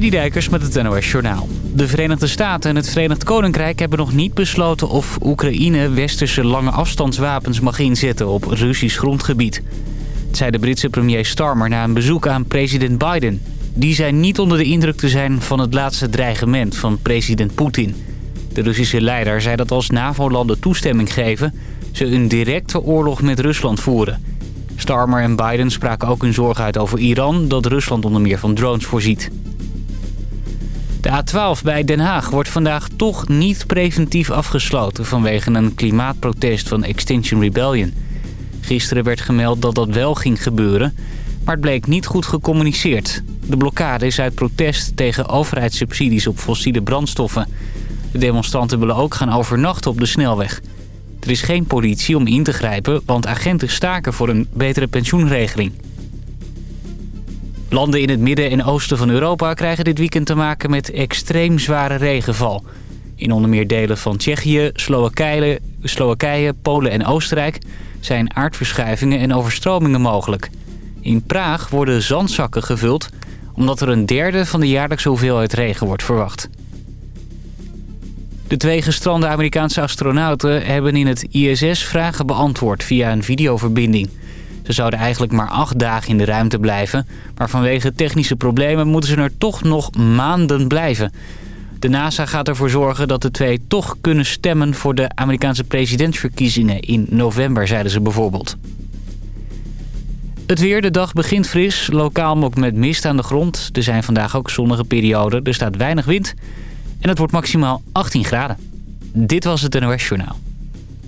Dijkers met het NOS Journaal. De Verenigde Staten en het Verenigd Koninkrijk hebben nog niet besloten of Oekraïne westerse lange afstandswapens mag inzetten op Russisch grondgebied. Het zei de Britse premier Starmer na een bezoek aan president Biden. Die zei niet onder de indruk te zijn van het laatste dreigement van president Poetin. De Russische leider zei dat als NAVO-landen toestemming geven... ze een directe oorlog met Rusland voeren. Starmer en Biden spraken ook hun zorg uit over Iran... dat Rusland onder meer van drones voorziet. De A12 bij Den Haag wordt vandaag toch niet preventief afgesloten... vanwege een klimaatprotest van Extinction Rebellion. Gisteren werd gemeld dat dat wel ging gebeuren... maar het bleek niet goed gecommuniceerd. De blokkade is uit protest tegen overheidssubsidies op fossiele brandstoffen. De demonstranten willen ook gaan overnachten op de snelweg. Er is geen politie om in te grijpen, want agenten staken voor een betere pensioenregeling. Landen in het midden en oosten van Europa krijgen dit weekend te maken met extreem zware regenval. In onder meer delen van Tsjechië, Slowakije, Polen en Oostenrijk zijn aardverschuivingen en overstromingen mogelijk. In Praag worden zandzakken gevuld omdat er een derde van de jaarlijkse hoeveelheid regen wordt verwacht. De twee gestrande Amerikaanse astronauten hebben in het ISS vragen beantwoord via een videoverbinding. Ze zouden eigenlijk maar acht dagen in de ruimte blijven... maar vanwege technische problemen moeten ze er toch nog maanden blijven. De NASA gaat ervoor zorgen dat de twee toch kunnen stemmen... voor de Amerikaanse presidentsverkiezingen in november, zeiden ze bijvoorbeeld. Het weer, de dag begint fris, lokaal ook met mist aan de grond. Er zijn vandaag ook zonnige perioden, er staat weinig wind... en het wordt maximaal 18 graden. Dit was het NOS Journaal.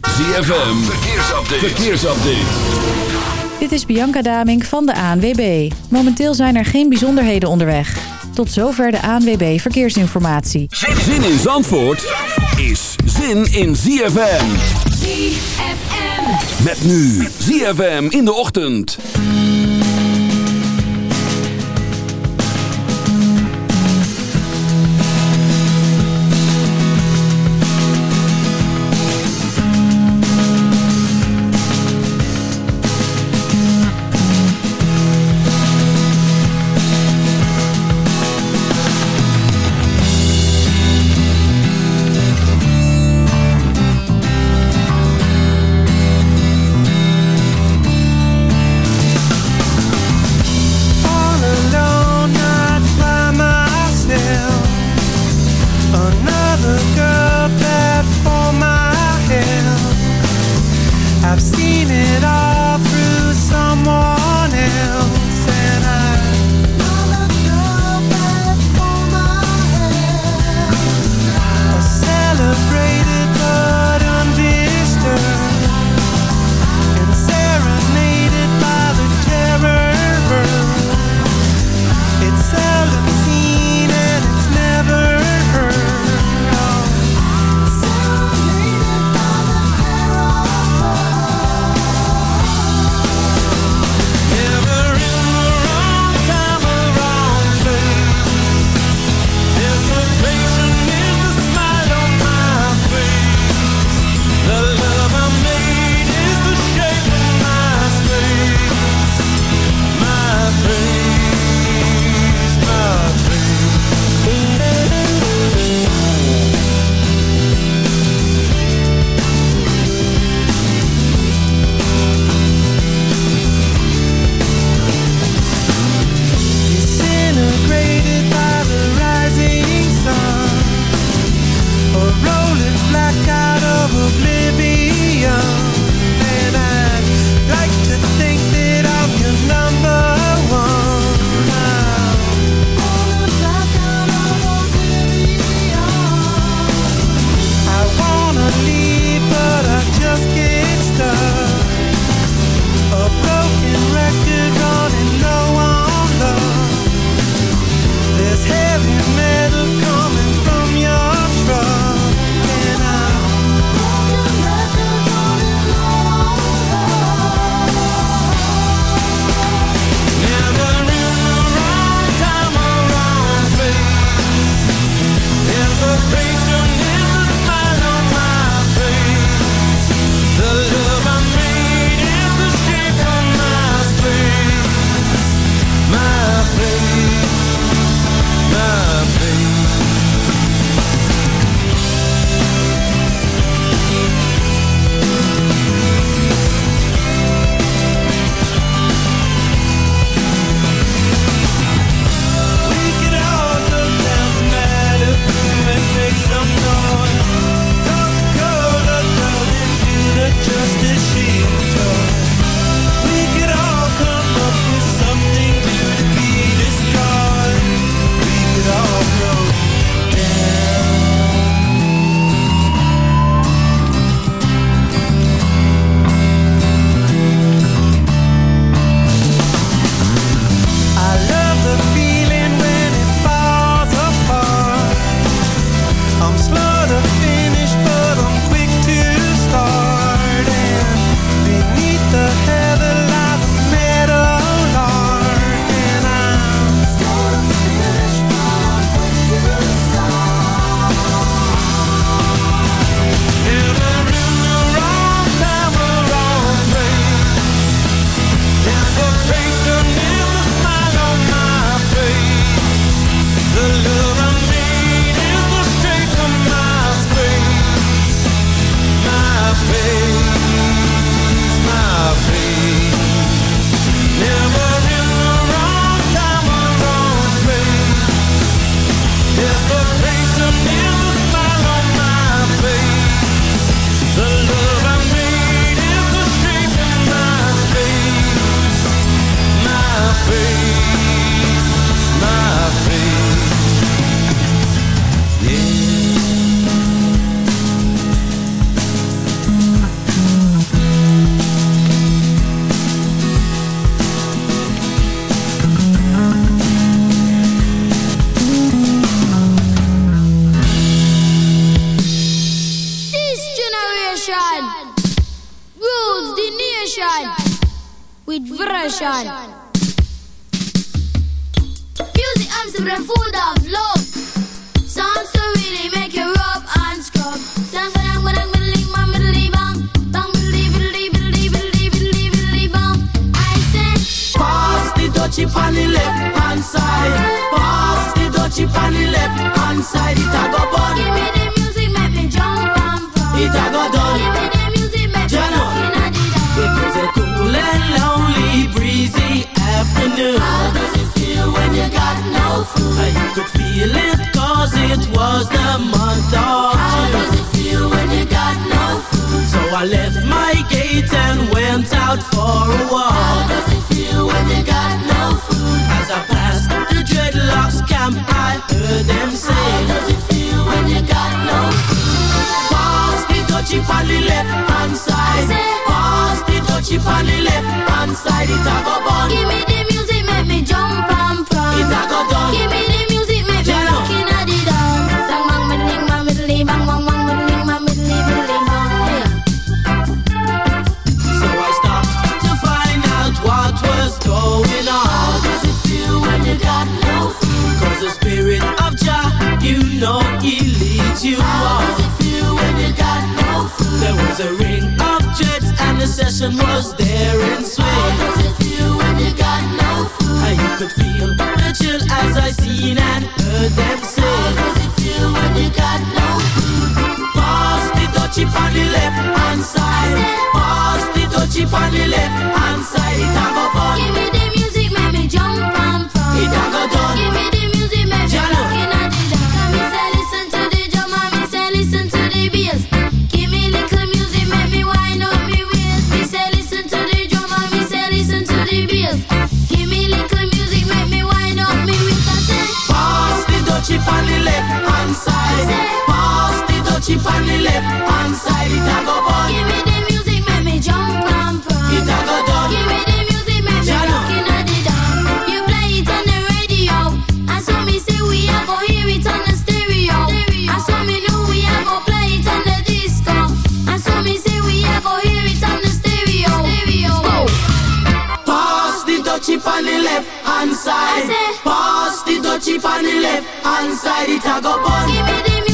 ZFM, verkeersupdate. verkeersupdate. Dit is Bianca Damink van de ANWB. Momenteel zijn er geen bijzonderheden onderweg. Tot zover de ANWB Verkeersinformatie. Zin in Zandvoort is zin in ZFM. ZFM. Met nu ZFM in de ochtend. Afternoon. How does it feel when you got no food? I could feel it cause it was the month of How does it feel when you got no food? So I left my gate and went out for a walk. How does it feel when you got no food? As I passed the dreadlocks camp, I heard them say. How does it feel when you got no food? Pass dutchie on the left hand side. Pass the dutchie on the left hand side. It a go bun. Give me the music, make me jump and prance. It a go done. Give me the music, make me rock in the dance. Bang bang middling, bang middling, bang bang bang middling, bang middling, middling, bang. So I stopped to find out what was going on. How does it feel when you got no food? Cause the spirit of Jah, you know he leads you How on. does it feel when you got no? There was a ring of jets and the session was there in How does it feel when you got no food? And you could feel the chill as I seen and heard them say. How does it feel when you got no food? Pass the dutchie on the left hand side. Pass the dutchie on the left hand side. It a go fun. Give me the music, make me jump and prance. It a go done. The on the left hand side. Pass the dutchie on the left hand side. It a go bun. give me the music, make me jump and prance. It a go done. Give me the music, make me Jano. rock in the dance. You play it on the radio, and so me say we a go hear it on the stereo. And so me know we a go play it on the disco. And so me say we a go hear it on the stereo. Stereo. Pass the dutchie on the left hand side. On the left hand side. It a go. Give me the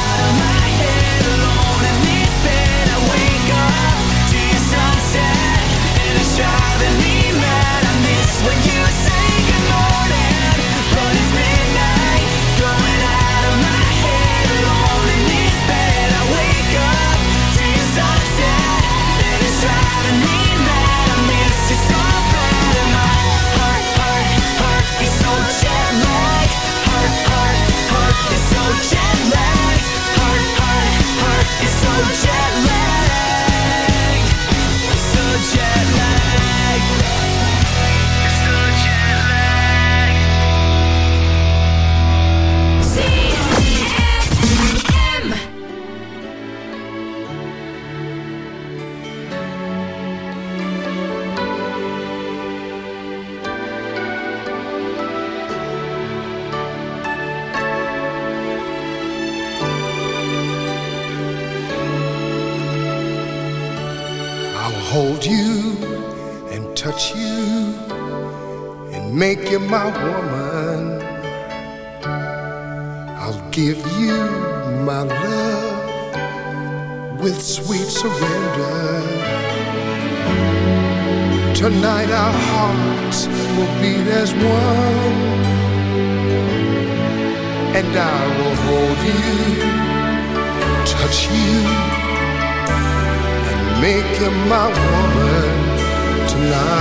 you're my woman tonight.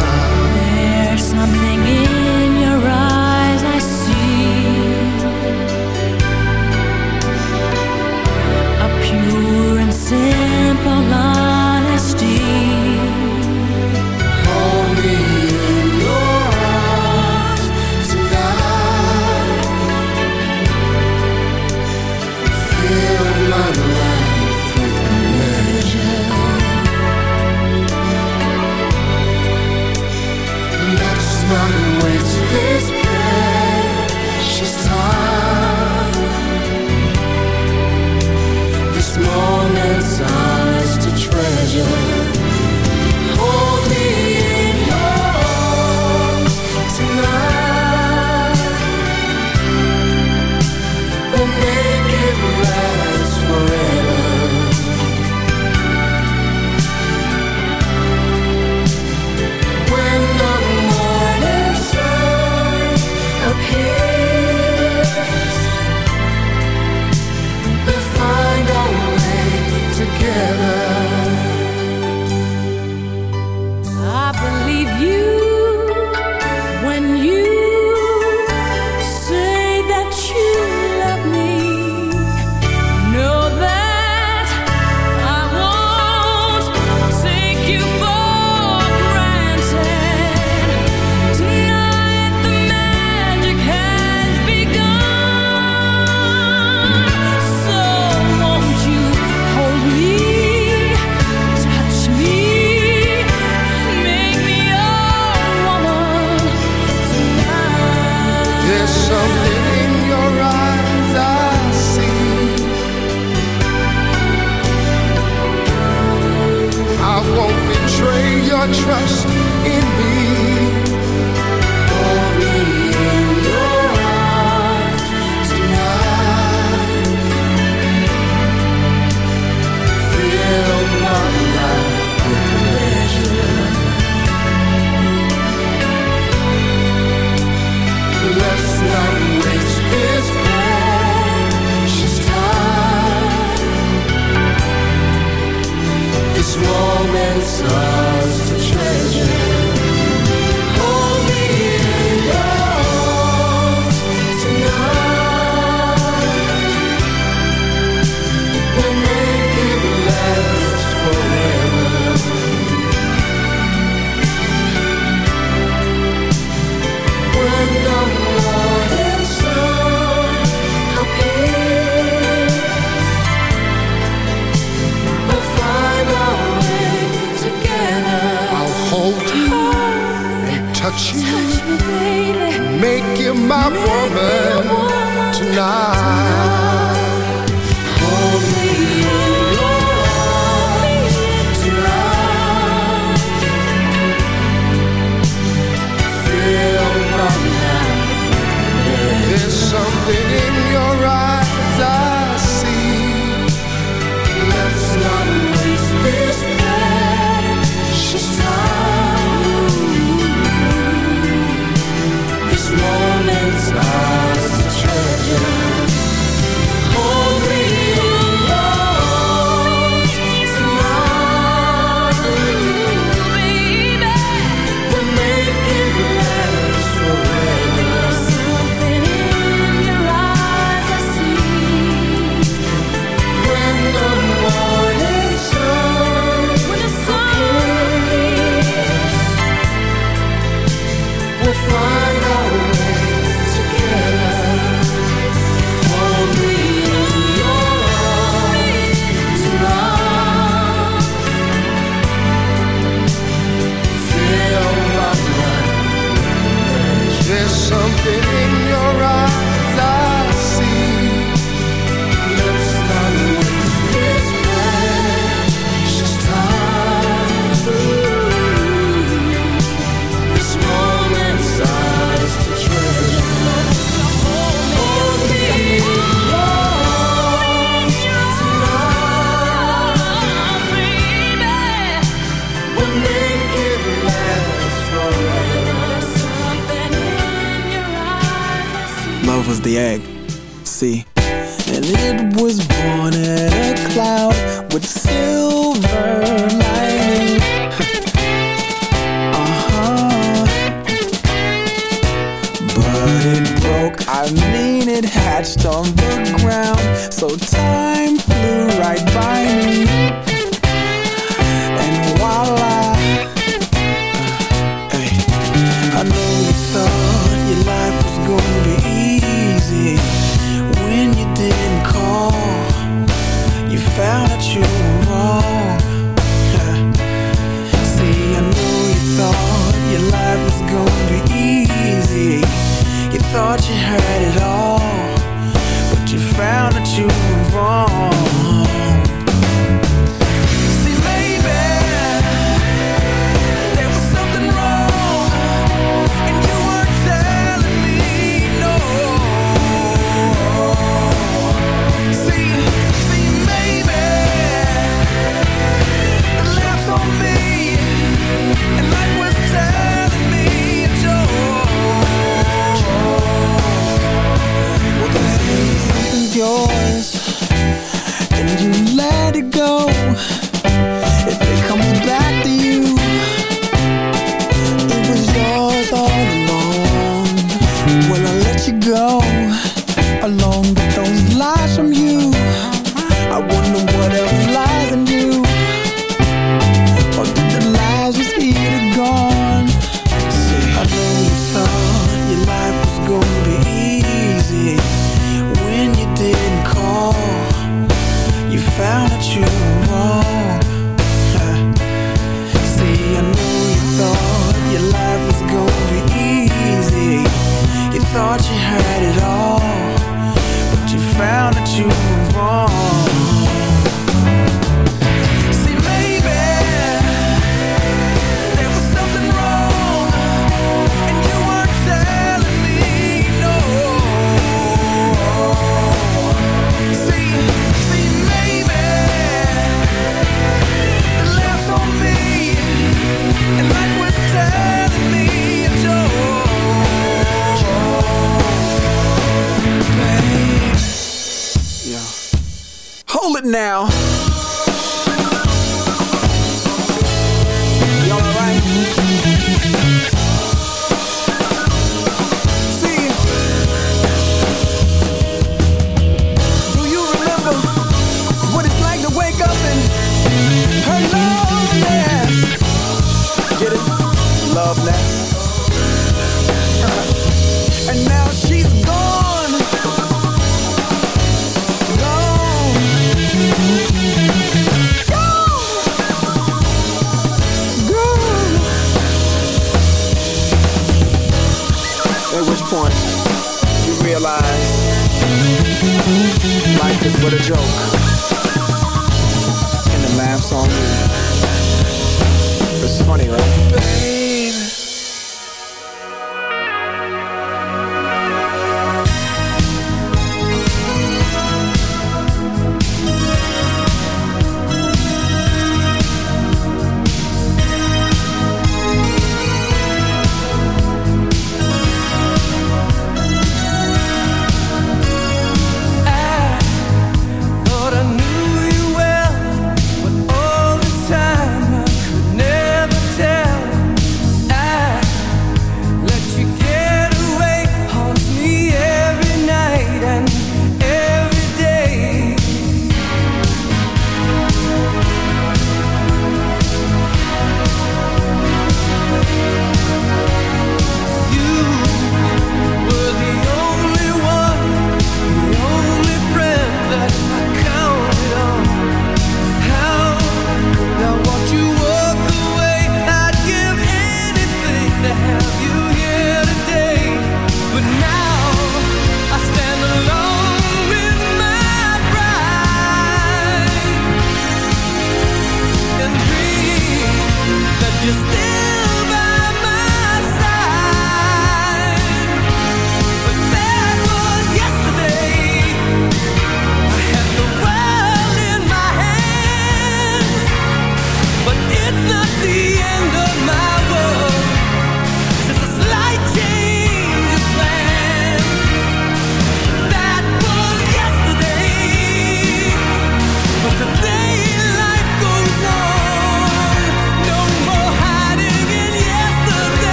along the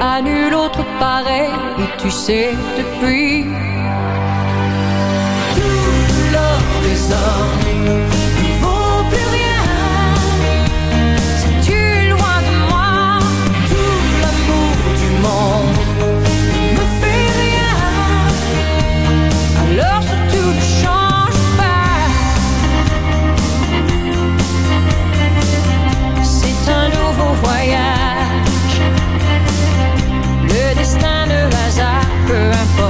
à nul autre pareil, et tu sais depuis. Tout l'or des hommes standard as I grapple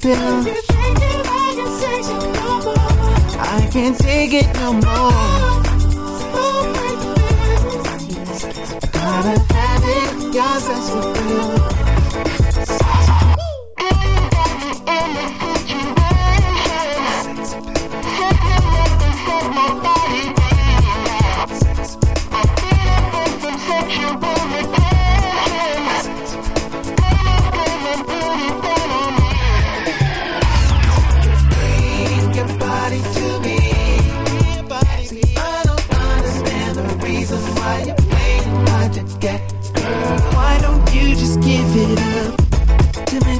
Sex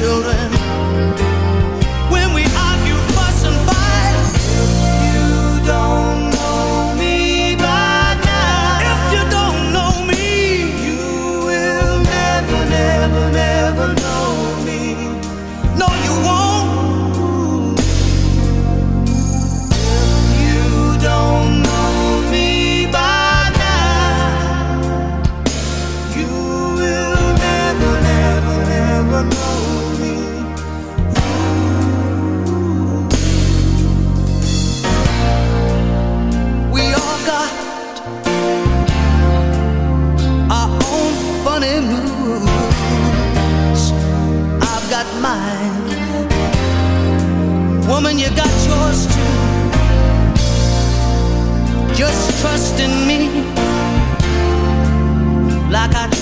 children